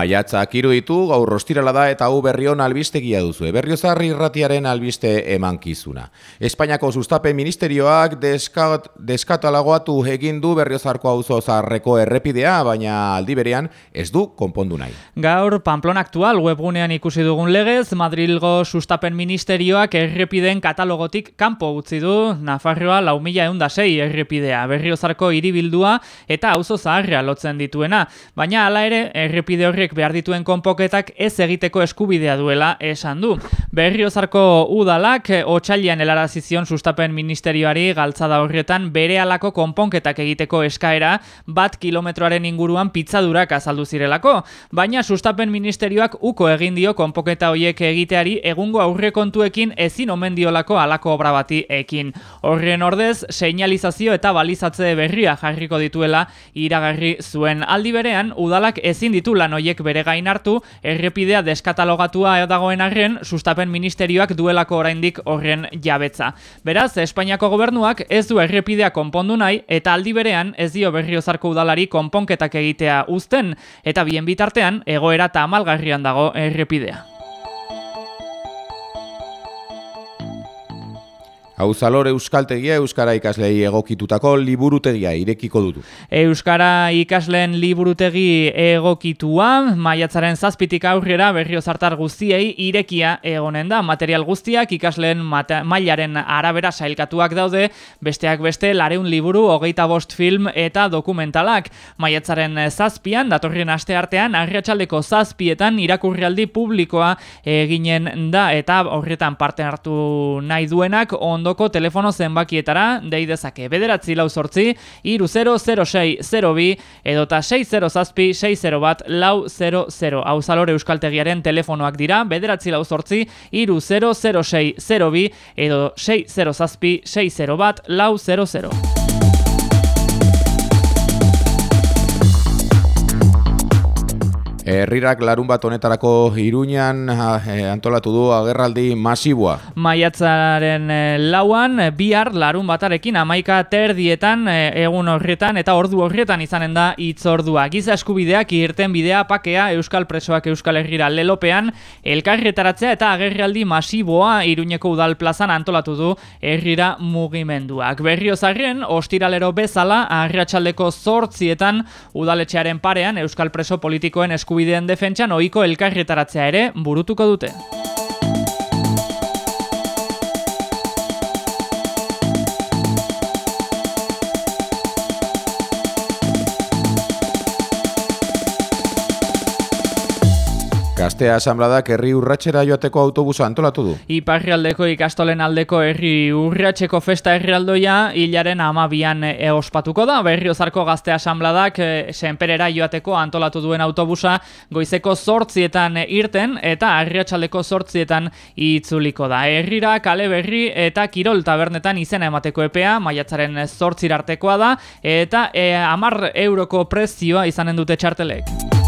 Maiatzak iruditu, gaur rostirala da eta hau berrion albistegia duzu. Berriozarri irratiaren albiste emankizuna. Espainiako sustapen ministerioak deskat, deskatalagoatu egin du berriozarko auzo zarreko errepidea, baina aldi berean ez du konpondu nahi. Gaur, Pamplon aktual webgunean ikusi dugun legez, Madrilgo sustapen ministerioak errepiden katalogotik kanpo utzi du, Nafarroa lau mila eundasei errepidea, berriozarko iribildua eta auzo zaharra lotzen dituena. Baina hala ere, errepide horrek behar dituen konpoketak ez egiteko eskubidea duela esan du. Berriozarko udalak otxailian helarazizion sustapen ministerioari galtzada horretan bere alako konponketak egiteko eskaera bat kilometroaren inguruan pizzadurak azaldu zirelako, baina sustapen ministerioak uko egin dio konpoketa hoiek egiteari egungo aurrekontuekin ezin omen diolako alako obra bati ekin. Horren ordez, seinalizazio eta balizatze berria jarriko dituela iragarri zuen aldi berean udalak ezin ditu lan hoiek bere gain hartu, errepidea deskatalogatua dagoen arren, sustapen ministerioak duelako oraindik horren jabetza. Beraz, Espainiako gobernuak ez du errepidea konpondu nahi, eta aldi berean ez dio berriozarko udalari konponketak egitea uzten, eta bien bitartean, egoera eta amalgarrian dago errepidea. Hauzalor Euskaltegia Euskara ikaslei egokitutako liburutegia irekiko dutu. Euskara ikasleen liburutegi egokitua, maiatzaren zazpitik aurrera berrio zartar guztiei irekia egonen da. Material guztiak ikasleen mailaren arabera sailkatuak daude, besteak beste lareun liburu, hogeita bost film eta dokumentalak. Maiatzaren zazpian, datorrien aste artean, arriatxaldeko zazpietan irakurrialdi publikoa eginen da eta horretan parte hartu nahi duenak ondo ondoko telefono zenbakietara dei dezake bederatzi lau sortzi iru 00602 edota 60 zazpi 60 bat lau 00 hau euskaltegiaren telefonoak dira bederatzi lau sortzi iru 00602 edo 60 zazpi 60 bat lau 00 Herrirak larun bat honetarako iruñan eh, antolatu du agerraldi masiboa. Maiatzaren eh, lauan, bihar larun batarekin amaika terdietan egun horretan eta ordu horretan izanen da itzordua. Giza eskubideak irten bidea pakea Euskal Presoak Euskal Herrira lelopean, elkarretaratzea eta agerraldi masiboa iruñeko udal plazan antolatu du herrira mugimenduak. Berriozarren, ostiralero bezala, arratsaldeko zortzietan udaletxearen parean Euskal Preso politikoen eskubideak eskubideen defentsan ohiko elkarretaratzea ere burutuko dute. Gaztea asambladak herri urratxera joateko autobusa antolatu du. Iparrialdeko ikastolen aldeko herri urratxeko festa herrialdoia hilaren amabian eospatuko da. Berriozarko gaztea asambladak eh, senperera joateko antolatu duen autobusa goizeko sortzietan irten eta arriatxaldeko sortzietan itzuliko da. Herrira, kale berri eta kirol tabernetan izena emateko epea, maiatzaren sortzirartekoa da eta e, amar euroko prezioa izanen dute txartelek.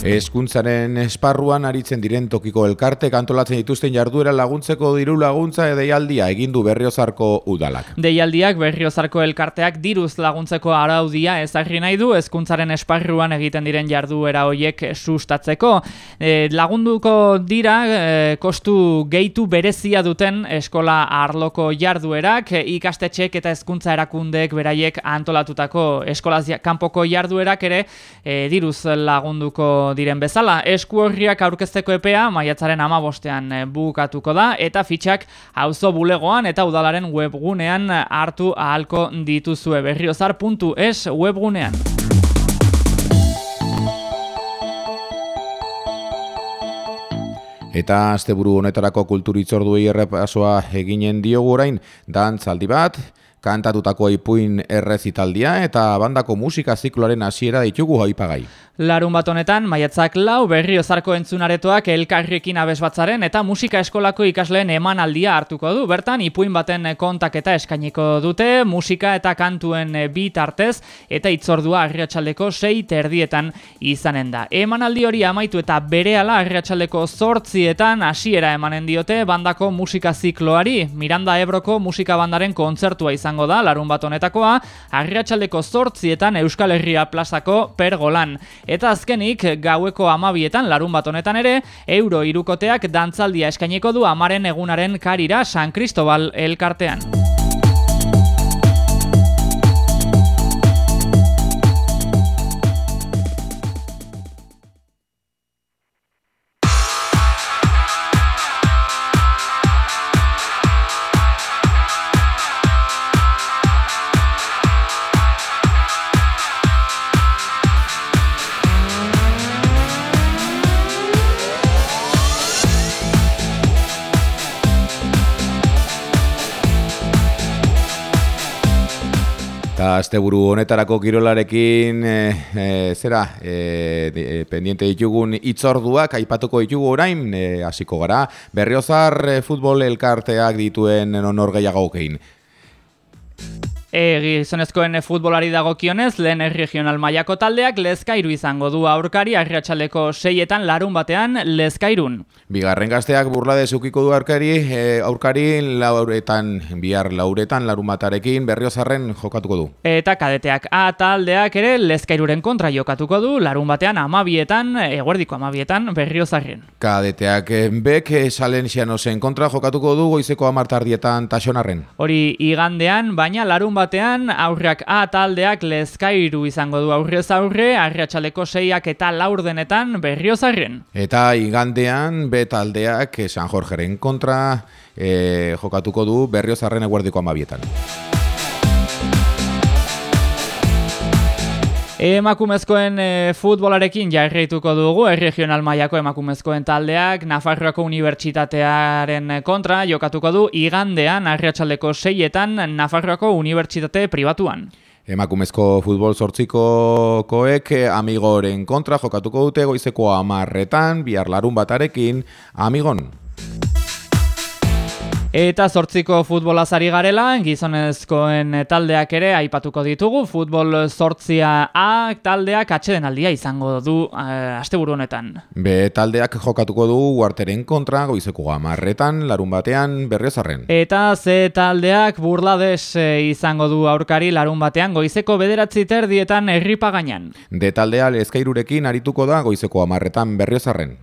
Eskuntzaren esparruan aritzen diren tokiko elkarte kantolatzen dituzten jarduera laguntzeko diru laguntza edeialdia egindu berriozarko udalak. Deialdiak berriozarko elkarteak diruz laguntzeko araudia ezagri nahi du eskuntzaren esparruan egiten diren jarduera hoiek sustatzeko. E, lagunduko dira e, kostu gehitu berezia duten eskola arloko jarduerak, e, ikastetxek eta eskuntza erakundeek beraiek antolatutako eskolaz kanpoko jarduerak ere e, diruz lagunduko diren bezala, esku horriak aurkezteko epea maiatzaren amabostean eh, bukatuko da, eta fitxak auzo bulegoan eta udalaren webgunean hartu ahalko dituzue berriozar.es webgunean. Eta asteburu honetarako kulturitzorduei errepasoa eginen diogu orain, dantzaldi bat, kantatutako ipuin errezitaldia eta bandako musika zikloaren hasiera ditugu haipagai. Larun bat honetan, maiatzak lau berriozarko entzunaretoak elkarriekin abesbatzaren eta musika eskolako ikasleen emanaldia hartuko du. Bertan, ipuin baten kontaketa eskainiko dute, musika eta kantuen bi tartez eta itzordua arriatxaldeko sei terdietan izanen da. Emanaldi hori amaitu eta berehala arriatxaldeko zortzietan hasiera emanen diote bandako musika zikloari. Miranda Ebroko musika bandaren kontzertua izango da, larun bat honetakoa, arriatxaldeko zortzietan Euskal Herria plazako pergolan. Eta azkenik, gaueko amabietan, larun bat honetan ere, euro irukoteak dantzaldia eskaineko du amaren egunaren karira San Cristobal elkartean. Eta asteburu honetarako kirolarekin e, e, zera e, pendiente ditugun itzorduak aipatuko ditugu orain hasiko gara. Berriozar futbol elkarteak dituen onor gehiago E, gizonezkoen futbolari dagokionez, lehen regional mailako taldeak lezkairu izango du aurkari arriatxaleko seietan larun batean lezkairun. Bigarren gazteak burlade zukiko du aurkari, e, aurkari lauretan, bihar lauretan larun batarekin berriozarren jokatuko du. Eta kadeteak A taldeak ere lezkairuren kontra jokatuko du larun batean amabietan, eguerdiko amabietan berriozarren. Kadeteak eh, bek eh, salen kontra jokatuko du goizeko amartardietan taxonarren. Hori igandean, baina larun batean aurrak A taldeak lezkairu izango du aurrez aurre, arriatxaleko seiak eta laurdenetan berriozarren. Eta igandean B taldeak San Jorgeren kontra e, jokatuko du berriozarren eguerdiko amabietan. Emakumezkoen e, futbolarekin jarraituko dugu, erregional mailako emakumezkoen taldeak, Nafarroako Unibertsitatearen kontra jokatuko du, igandean, arriatxaldeko seietan, Nafarroako Unibertsitate pribatuan. Emakumezko futbol sortziko koek amigoren kontra jokatuko dute goizeko amarretan, bihar larun batarekin, amigon. Eta zortziko futbola zari garela, gizonezkoen taldeak ere aipatuko ditugu, futbol zortzia A taldeak atxeden aldia izango du e, asteburu honetan. B taldeak jokatuko du guarteren kontra, goizeko gamarretan, larun batean, berriozarren. Eta Z taldeak burlades eh, izango du aurkari larun batean, goizeko bederatzi terdietan erripagainan. D taldea lezkairurekin arituko da, goizeko gamarretan, berriozarren.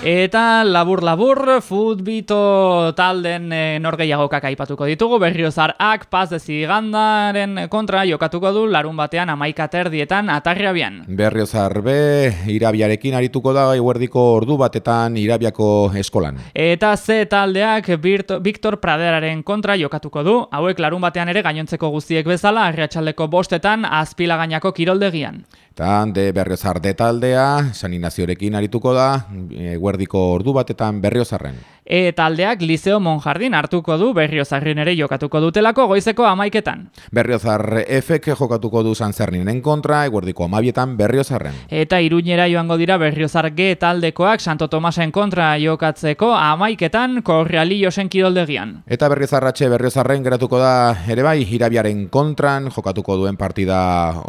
Eta labur-labur, futbito talden e, norgeiagokak aipatuko ditugu, berriozar ak paz dezigandaren kontra jokatuko du larun batean amaikater dietan atarriabian. Berriozar be, irabiarekin arituko da eguerdiko ordu batetan irabiako eskolan. Eta ze taldeak Birto, Victor Praderaren kontra jokatuko du, hauek larun batean ere gainontzeko guztiek bezala, arriatxaldeko bostetan azpilagainako kiroldegian. Eta de berriozar detaldea, saninaziorekin arituko da, eguerdiko ordu batetan berriozarren. E taldeak Liceo Monjardin hartuko du Berriozarren ere jokatuko dutelako goizeko amaiketan. Berriozar efek jokatuko du Sanzerninen kontra, eguerdiko amabietan Berriozarren. Eta iruñera joango dira Berriozar G taldekoak Santo Tomasen kontra jokatzeko amaiketan Korreali josen kiroldegian. Eta Berriozarratxe Berriozarren geratuko da ere bai, irabiaren kontran jokatuko duen partida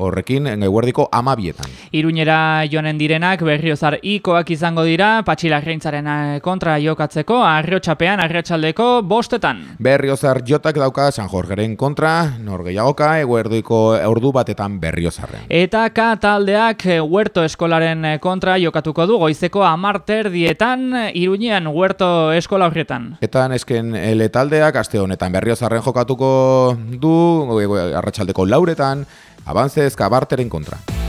horrekin, eguerdiko amabietan. Iruñera joanen direnak Berriozar ikoak izango dira, patxilarreintzaren eh, kontra jokatzeko, arriotxapean, arriotxaldeko bostetan. Berriozar jotak dauka San Jorgeren kontra, norgeiagoka, eguerduiko ordu batetan berriozarren. Eta ka taldeak eh, huerto eskolaren eh, kontra jokatuko du, goizeko amarter dietan, iruñean huerto eskola horretan. Eta nesken ele taldeak, aste honetan berriozarren jokatuko du, arratsaldeko lauretan, abantzez kabarteren kontra.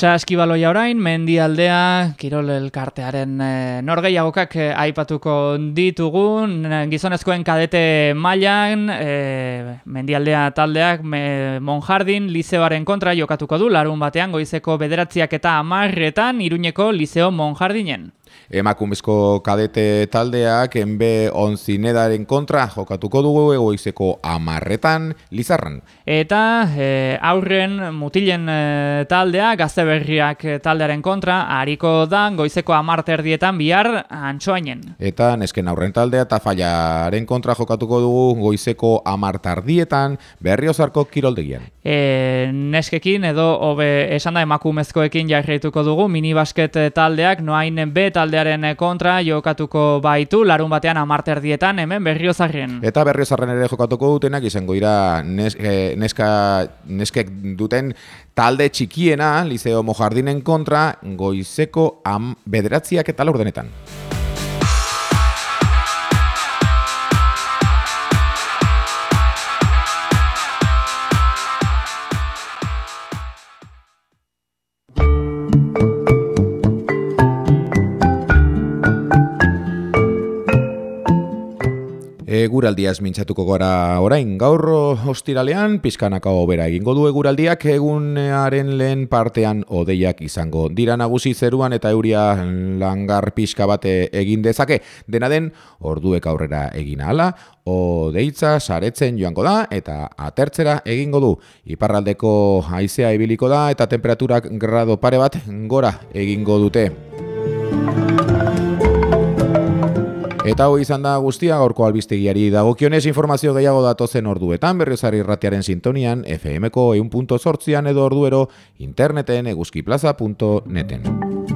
Saskibaloia orain, mendialdea, Kirol elkartearen e, norgeiagokak e, aipatuko ditugun, gizonezkoen kadete mailan, e, mendialdea taldeak me, Monjardin liceoaren kontra jokatuko du, larun batean goizeko bederatziak eta amarretan, iruñeko liceo Monjardinen emakumezko kadete taldeak enbe onzinedaren kontra jokatuko dugu egoizeko amarretan lizarran. Eta e, aurren mutilen e, taldea gazte berriak taldearen kontra hariko da goizeko amarterdietan bihar antxoainen. Eta nesken aurren taldea eta fallaren kontra jokatuko dugu goizeko amartardietan berriozarko kiroldegian. E, neskekin edo hobe esan da emakumezkoekin jarraituko dugu minibasket taldeak noain B taldearen kontra jokatuko baitu larun batean amarterdietan hemen berriozarren. Eta berriozarren ere jokatuko dutenak izango dira nes, e, neska, neskek duten talde txikiena Liceo Mojardinen kontra goizeko am, bederatziak eta laurdenetan. Eguraldiaz mintzatuko gara orain gaur hostiralean, pizkanaka obera egingo du eguraldiak egunaren lehen partean odeiak izango. Dira nagusi zeruan eta euria langar pixka bate egin dezake. Dena den, orduek aurrera egin ala, odeitza saretzen joango da eta atertzera egingo du. Iparraldeko haizea ibiliko da eta temperaturak grado pare bat gora egingo dute. Eta hoi izan da guztia gaurko albistegiari dagokionez informazio gehiago datozen orduetan berriozari irratiaren sintonian FMko eun edo orduero interneten eguzkiplaza.neten.